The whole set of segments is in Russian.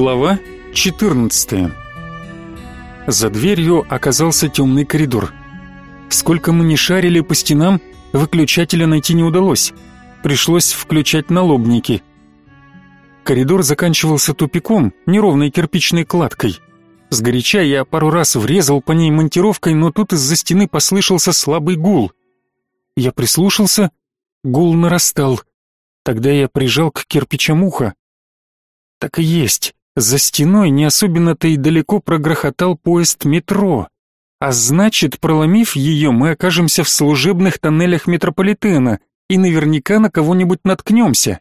Глава 14 За дверью оказался темный коридор. Сколько мы ни шарили по стенам, выключателя найти не удалось. Пришлось включать налобники. Коридор заканчивался тупиком, неровной кирпичной кладкой. Сгоряча я пару раз врезал по ней монтировкой, но тут из-за стены послышался слабый гул. Я прислушался, гул нарастал. Тогда я прижал к кирпичам ухо. Так и есть. За стеной не особенно-то и далеко прогрохотал поезд метро. А значит, проломив ее, мы окажемся в служебных тоннелях метрополитена и наверняка на кого-нибудь наткнемся.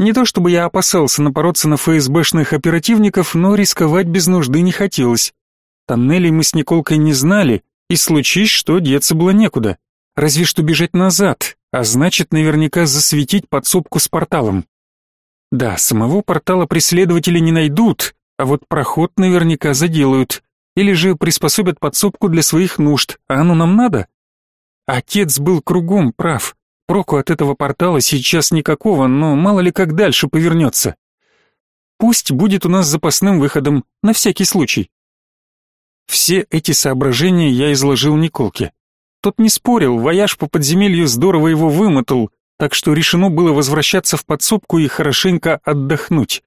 Не то чтобы я опасался напороться на ФСБшных оперативников, но рисковать без нужды не хотелось. Тоннелей мы с Николкой не знали, и случись что, деться было некуда. Разве что бежать назад, а значит, наверняка засветить подсобку с порталом. Да, самого портала преследователи не найдут, а вот проход наверняка заделают. Или же приспособят подсобку для своих нужд, а оно нам надо? Отец был кругом прав. Проку от этого портала сейчас никакого, но мало ли как дальше повернется. Пусть будет у нас запасным выходом, на всякий случай. Все эти соображения я изложил Николке. Тот не спорил, вояж по подземелью здорово его вымотал, так что решено было возвращаться в подсобку и хорошенько отдохнуть.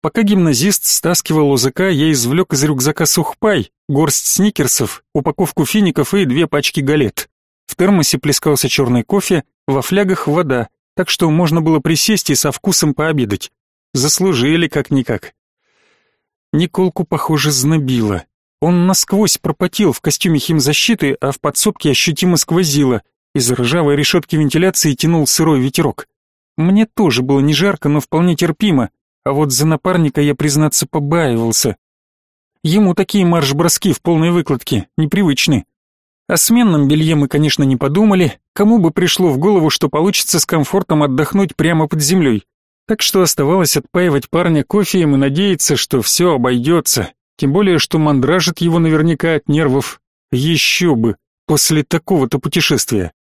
Пока гимназист стаскивал ОЗК, я извлек из рюкзака сухпай, горсть сникерсов, упаковку фиников и две пачки галет. В термосе плескался черный кофе, во флягах вода, так что можно было присесть и со вкусом пообедать. Заслужили как-никак. Николку, похоже, знобило. Он насквозь пропотел в костюме химзащиты, а в подсобке ощутимо сквозило, из ржавой решетки вентиляции тянул сырой ветерок. Мне тоже было не жарко, но вполне терпимо, а вот за напарника я, признаться, побаивался. Ему такие марш-броски в полной выкладке непривычны. О сменном белье мы, конечно, не подумали, кому бы пришло в голову, что получится с комфортом отдохнуть прямо под землей. Так что оставалось отпаивать парня кофеем и надеяться, что все обойдется, тем более, что мандражит его наверняка от нервов. Еще бы, после такого-то путешествия.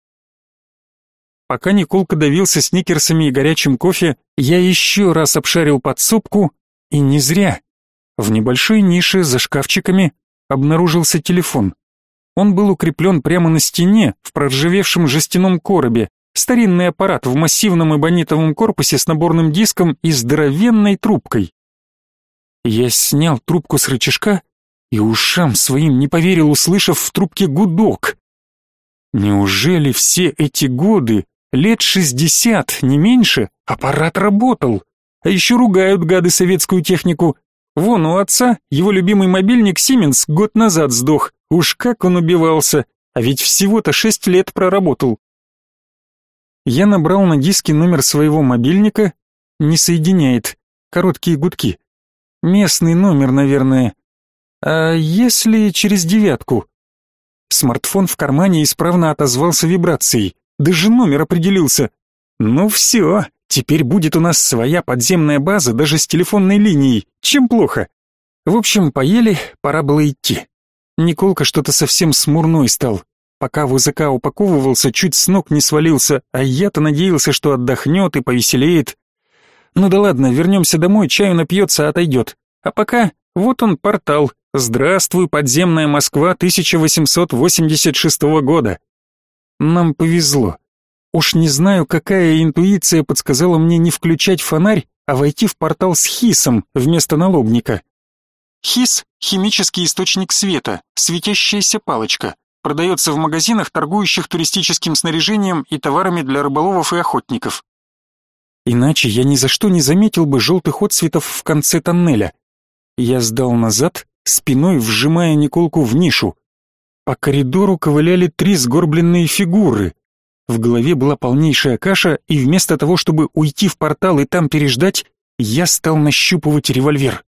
Пока Николка давился сникерсами и горячим кофе, я еще раз обшарил подсобку, и не зря. В небольшой нише за шкафчиками обнаружился телефон. Он был укреплен прямо на стене, в проржавевшем жестяном коробе, старинный аппарат в массивном эбонитовом корпусе с наборным диском и здоровенной трубкой. Я снял трубку с рычажка и ушам своим не поверил, услышав в трубке гудок. Неужели все эти годы Лет шестьдесят, не меньше, аппарат работал. А еще ругают гады советскую технику. Вон у отца его любимый мобильник Siemens год назад сдох. Уж как он убивался, а ведь всего-то шесть лет проработал. Я набрал на диске номер своего мобильника, не соединяет, короткие гудки. Местный номер, наверное. А если через девятку? Смартфон в кармане исправно отозвался вибрацией. Даже номер определился. Ну все, теперь будет у нас своя подземная база даже с телефонной линией. Чем плохо? В общем, поели, пора было идти. Николка что-то совсем смурной стал. Пока в УЗК упаковывался, чуть с ног не свалился, а я-то надеялся, что отдохнет и повеселеет. Ну да ладно, вернемся домой, чаю напьется, отойдет. А пока, вот он портал. Здравствуй, подземная Москва 1886 года. Нам повезло. Уж не знаю, какая интуиция подсказала мне не включать фонарь, а войти в портал с хисом вместо налобника. Хис — химический источник света, светящаяся палочка. Продается в магазинах, торгующих туристическим снаряжением и товарами для рыболовов и охотников. Иначе я ни за что не заметил бы желтых отсветов в конце тоннеля. Я сдал назад, спиной вжимая Николку в нишу. По коридору ковыляли три сгорбленные фигуры. В голове была полнейшая каша, и вместо того, чтобы уйти в портал и там переждать, я стал нащупывать револьвер.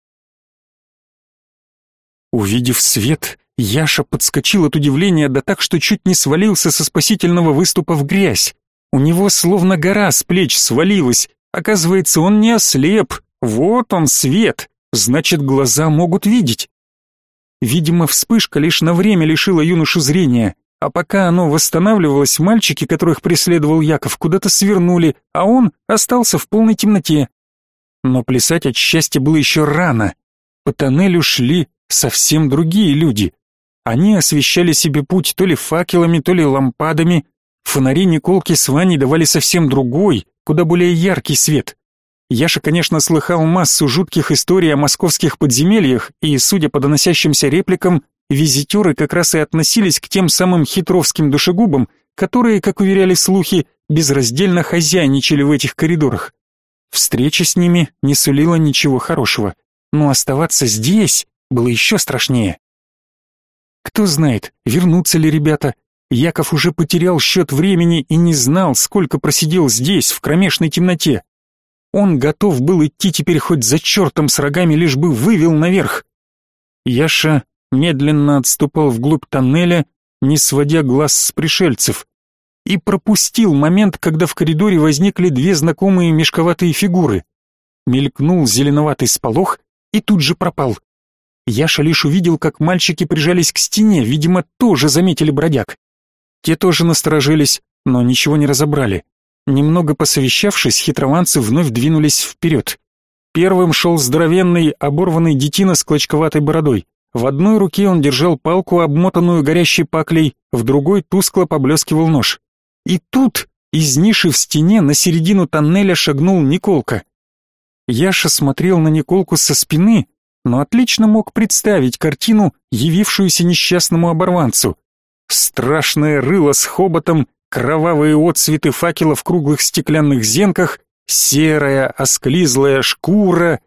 Увидев свет, Яша подскочил от удивления да так, что чуть не свалился со спасительного выступа в грязь. У него словно гора с плеч свалилась. Оказывается, он не ослеп. Вот он свет. Значит, глаза могут видеть. Видимо, вспышка лишь на время лишила юношу зрения, а пока оно восстанавливалось, мальчики, которых преследовал Яков, куда-то свернули, а он остался в полной темноте. Но плясать от счастья было еще рано. По тоннелю шли совсем другие люди. Они освещали себе путь то ли факелами, то ли лампадами. Фонари Николки с Ваней давали совсем другой, куда более яркий свет. Яша, конечно, слыхал массу жутких историй о московских подземельях, и, судя по доносящимся репликам, визитеры как раз и относились к тем самым хитровским душегубам, которые, как уверяли слухи, безраздельно хозяйничали в этих коридорах. Встреча с ними не сулила ничего хорошего, но оставаться здесь было еще страшнее. Кто знает, вернутся ли ребята. Яков уже потерял счет времени и не знал, сколько просидел здесь, в кромешной темноте. Он готов был идти теперь хоть за чертом с рогами, лишь бы вывел наверх. Яша медленно отступал вглубь тоннеля, не сводя глаз с пришельцев и пропустил момент, когда в коридоре возникли две знакомые мешковатые фигуры. Мелькнул зеленоватый сполох и тут же пропал. Яша лишь увидел, как мальчики прижались к стене, видимо, тоже заметили бродяг. Те тоже насторожились, но ничего не разобрали. Немного посовещавшись, хитрованцы вновь двинулись вперед. Первым шел здоровенный, оборванный детина с клочковатой бородой. В одной руке он держал палку, обмотанную горящей паклей, в другой тускло поблескивал нож. И тут из ниши в стене на середину тоннеля шагнул Николка. Яша смотрел на Николку со спины, но отлично мог представить картину, явившуюся несчастному оборванцу. Страшное рыло с хоботом, кровавые отцветы факела в круглых стеклянных зенках, серая осклизлая шкура.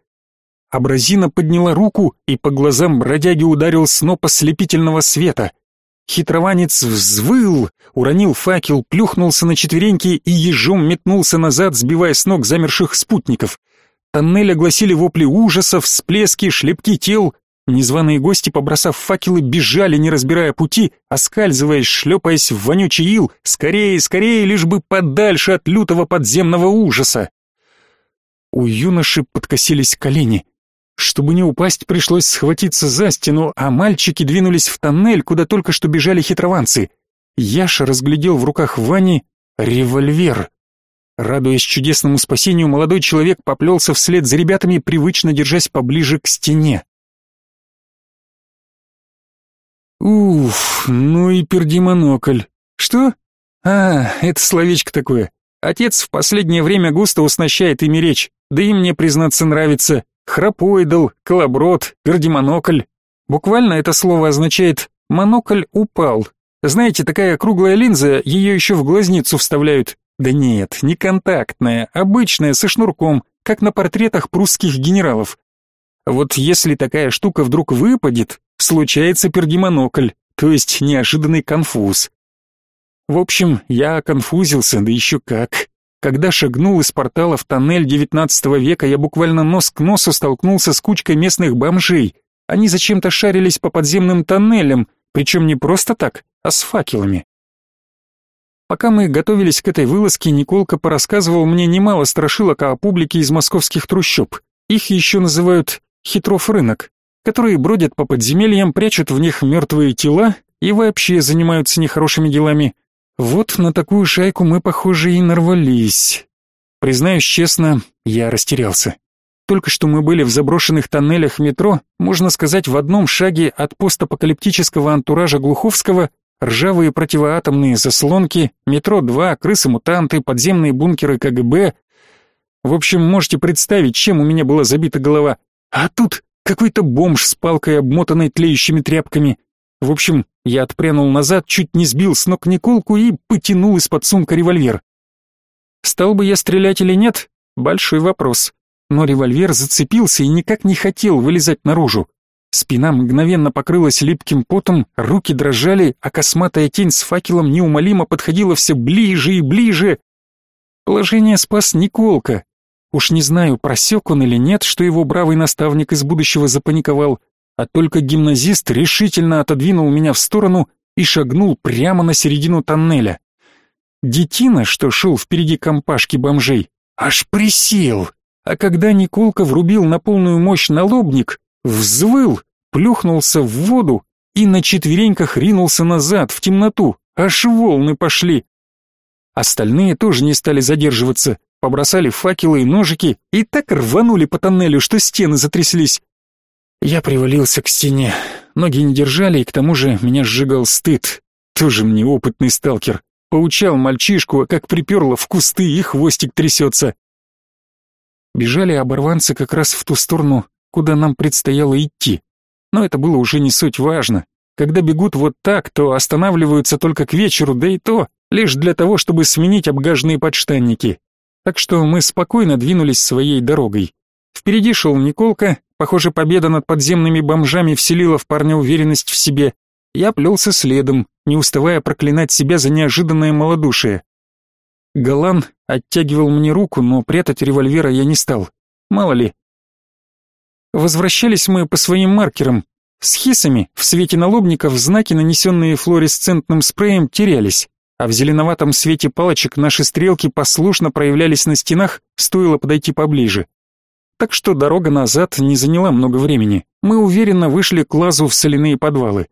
Абразина подняла руку, и по глазам бродяги ударил сноп ослепительного света — Хитрованец взвыл, уронил факел, плюхнулся на четвереньки и ежом метнулся назад, сбивая с ног замерших спутников. Тоннель огласили вопли ужаса, всплески, шлепки тел. Незваные гости, побросав факелы, бежали, не разбирая пути, оскальзываясь, шлепаясь в вонючий ил, скорее, скорее, лишь бы подальше от лютого подземного ужаса. У юноши подкосились колени. Чтобы не упасть, пришлось схватиться за стену, а мальчики двинулись в тоннель, куда только что бежали хитрованцы. Яша разглядел в руках Вани револьвер. Радуясь чудесному спасению, молодой человек поплелся вслед за ребятами, привычно держась поближе к стене. Уф, ну и перди монокль. Что? А, это словечко такое. Отец в последнее время густо уснащает ими речь, да и мне, признаться, нравится. Храпоидал, колоброд, пердимонокль. Буквально это слово означает «монокль упал». Знаете, такая круглая линза, ее еще в глазницу вставляют. Да нет, не контактная, обычная, со шнурком, как на портретах прусских генералов. Вот если такая штука вдруг выпадет, случается пердимонокль, то есть неожиданный конфуз. В общем, я конфузился, да еще как. Когда шагнул из портала в тоннель XIX века, я буквально нос к носу столкнулся с кучкой местных бомжей. Они зачем-то шарились по подземным тоннелям, причем не просто так, а с факелами. Пока мы готовились к этой вылазке, Николка порассказывал мне немало страшилок о публике из московских трущоб. Их еще называют «хитров рынок», которые бродят по подземельям, прячут в них мертвые тела и вообще занимаются нехорошими делами – вот на такую шайку мы, похоже, и нарвались. Признаюсь честно, я растерялся. Только что мы были в заброшенных тоннелях метро, можно сказать, в одном шаге от постапокалиптического антуража Глуховского, ржавые противоатомные заслонки, метро-2, крысы-мутанты, подземные бункеры КГБ. В общем, можете представить, чем у меня была забита голова. А тут какой-то бомж с палкой, обмотанной тлеющими тряпками. В общем, я отпрянул назад, чуть не сбил с ног Николку и потянул из-под сумка револьвер. Стал бы я стрелять или нет? Большой вопрос. Но револьвер зацепился и никак не хотел вылезать наружу. Спина мгновенно покрылась липким потом, руки дрожали, а косматая тень с факелом неумолимо подходила все ближе и ближе. Положение спас Николка. Уж не знаю, просек он или нет, что его бравый наставник из будущего запаниковал, а только гимназист решительно отодвинул меня в сторону и шагнул прямо на середину тоннеля. Детина, что шел впереди компашки бомжей, аж присел, а когда Николка врубил на полную мощь налобник, взвыл, плюхнулся в воду и на четвереньках ринулся назад, в темноту, аж волны пошли. Остальные тоже не стали задерживаться, побросали факелы и ножики и так рванули по тоннелю, что стены затряслись. Я привалился к стене, ноги не держали, и к тому же меня сжигал стыд. Тоже мне опытный сталкер. Поучал мальчишку, а как приперло в кусты и хвостик трясется. Бежали оборванцы как раз в ту сторону, куда нам предстояло идти. Но это было уже не суть важно. Когда бегут вот так, то останавливаются только к вечеру, да и то лишь для того, чтобы сменить обгаженные подштанники. Так что мы спокойно двинулись своей дорогой. Впереди шел Николка, похоже, победа над подземными бомжами вселила в парня уверенность в себе. Я плелся следом, не уставая проклинать себя за неожиданное малодушие. Галан оттягивал мне руку, но прятать револьвера я не стал. Мало ли. Возвращались мы по своим маркерам. С хисами в свете налобников знаки, нанесенные флуоресцентным спреем, терялись а в зеленоватом свете палочек наши стрелки послушно проявлялись на стенах, стоило подойти поближе. Так что дорога назад не заняла много времени. Мы уверенно вышли к лазу в соляные подвалы.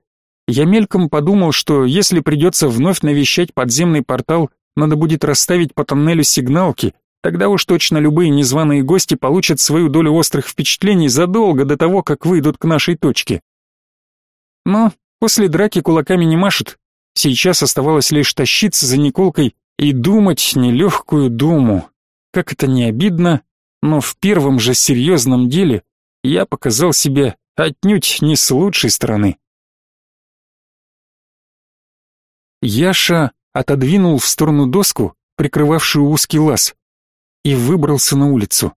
Я мельком подумал, что если придется вновь навещать подземный портал, надо будет расставить по тоннелю сигналки, тогда уж точно любые незваные гости получат свою долю острых впечатлений задолго до того, как выйдут к нашей точке. Но после драки кулаками не машут, Сейчас оставалось лишь тащиться за Николкой и думать нелегкую думу. Как это не обидно, но в первом же серьезном деле я показал себя отнюдь не с лучшей стороны. Яша отодвинул в сторону доску, прикрывавшую узкий лаз, и выбрался на улицу.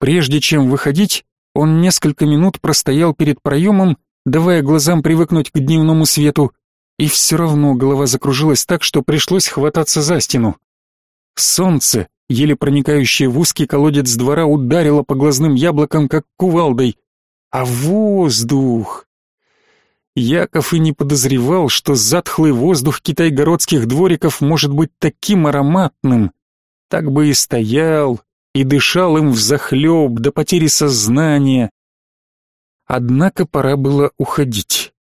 Прежде чем выходить, он несколько минут простоял перед проемом, давая глазам привыкнуть к дневному свету, и все равно голова закружилась так, что пришлось хвататься за стену. Солнце, еле проникающее в узкий колодец двора, ударило по глазным яблокам, как кувалдой. А воздух... Яков и не подозревал, что затхлый воздух китайгородских двориков может быть таким ароматным. Так бы и стоял, и дышал им взахлеб до потери сознания. Однако пора было уходить.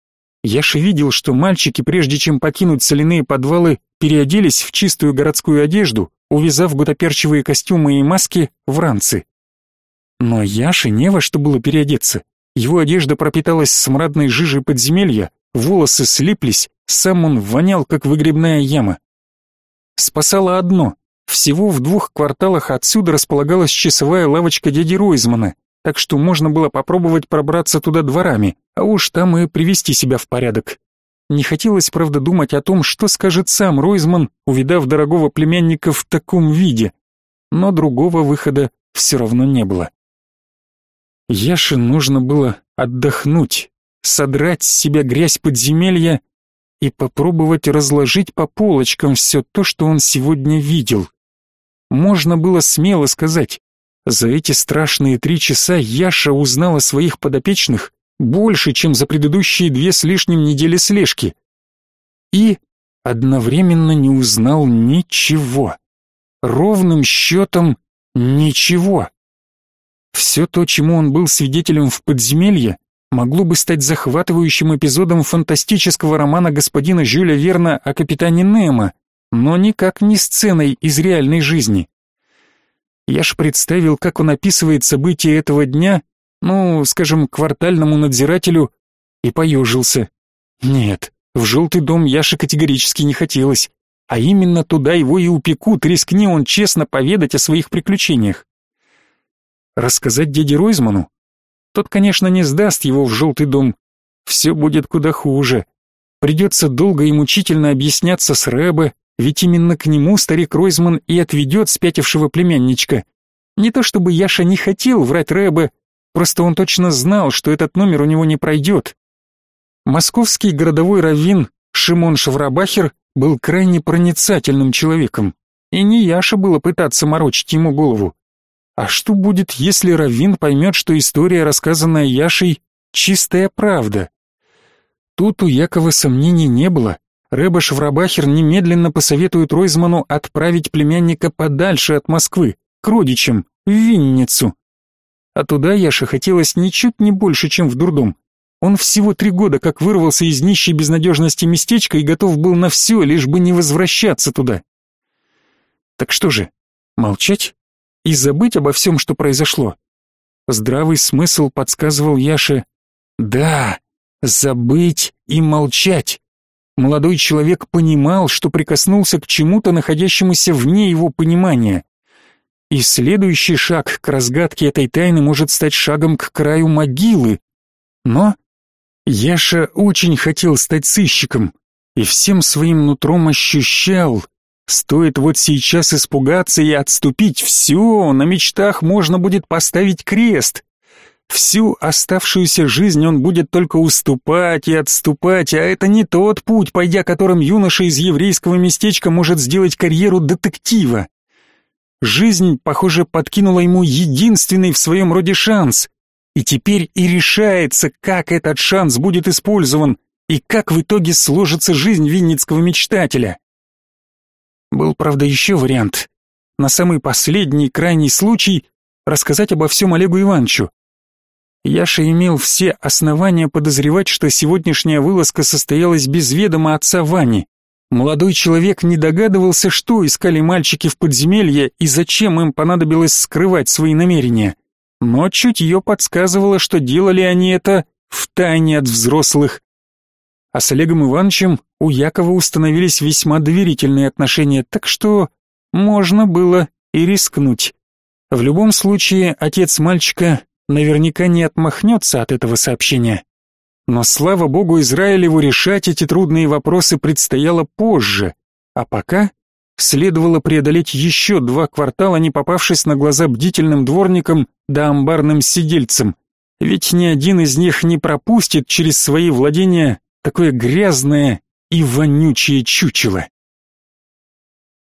Яша видел, что мальчики, прежде чем покинуть соляные подвалы, переоделись в чистую городскую одежду, увязав гутоперчивые костюмы и маски в ранцы. Но Яше не во что было переодеться. Его одежда пропиталась смрадной жижей подземелья, волосы слиплись, сам он вонял, как выгребная яма. Спасало одно. Всего в двух кварталах отсюда располагалась часовая лавочка дяди Ройзмана, так что можно было попробовать пробраться туда дворами, а уж там и привести себя в порядок. Не хотелось, правда, думать о том, что скажет сам Ройзман, увидав дорогого племянника в таком виде, но другого выхода все равно не было. Яше нужно было отдохнуть, содрать с себя грязь подземелья и попробовать разложить по полочкам все то, что он сегодня видел. Можно было смело сказать, за эти страшные три часа Яша узнал о своих подопечных больше, чем за предыдущие две с лишним недели слежки. И одновременно не узнал ничего. Ровным счетом ничего. Все то, чему он был свидетелем в подземелье, могло бы стать захватывающим эпизодом фантастического романа господина Жюля Верна о капитане Немо, но никак не сценой из реальной жизни. Я ж представил, как он описывает события этого дня, ну, скажем, квартальному надзирателю, и поежился. Нет, в желтый дом Яше категорически не хотелось, а именно туда его и упекут, рискни он честно поведать о своих приключениях. Рассказать дяде Ройзману? Тот, конечно, не сдаст его в желтый дом. Все будет куда хуже. Придется долго и мучительно объясняться с Рэбе, ведь именно к нему старик Ройзман и отведет спятившего племянничка. Не то чтобы Яша не хотел врать Рэбе, просто он точно знал, что этот номер у него не пройдет. Московский городовой раввин Шимон Шаврабахер был крайне проницательным человеком, и не Яша было пытаться морочить ему голову. А что будет, если раввин поймет, что история, рассказанная Яшей, чистая правда? Тут у Якова сомнений не было. Рэба Шврабахер немедленно посоветует Ройзману отправить племянника подальше от Москвы, к родичам, в Винницу. А туда Яше хотелось ничуть не больше, чем в дурдом. Он всего три года как вырвался из нищей безнадежности местечка и готов был на все, лишь бы не возвращаться туда. Так что же, молчать и забыть обо всем, что произошло? Здравый смысл подсказывал Яше «Да, забыть и молчать». Молодой человек понимал, что прикоснулся к чему-то, находящемуся вне его понимания. И следующий шаг к разгадке этой тайны может стать шагом к краю могилы. Но Яша очень хотел стать сыщиком и всем своим нутром ощущал, стоит вот сейчас испугаться и отступить, все, на мечтах можно будет поставить крест. Всю оставшуюся жизнь он будет только уступать и отступать, а это не тот путь, пойдя которым юноша из еврейского местечка может сделать карьеру детектива. Жизнь, похоже, подкинула ему единственный в своем роде шанс, и теперь и решается, как этот шанс будет использован и как в итоге сложится жизнь винницкого мечтателя. Был, правда, еще вариант. На самый последний, крайний случай рассказать обо всем Олегу Ивановичу. Яша имел все основания подозревать, что сегодняшняя вылазка состоялась без ведома отца Вани. Молодой человек не догадывался, что искали мальчики в подземелье и зачем им понадобилось скрывать свои намерения. Но чутье подсказывало, что делали они это втайне от взрослых. А с Олегом Ивановичем у Якова установились весьма доверительные отношения, так что можно было и рискнуть. В любом случае, отец мальчика наверняка не отмахнется от этого сообщения. Но слава богу Израилеву решать эти трудные вопросы предстояло позже, а пока следовало преодолеть еще два квартала, не попавшись на глаза бдительным дворникам да амбарным сидельцам, ведь ни один из них не пропустит через свои владения такое грязное и вонючее чучело.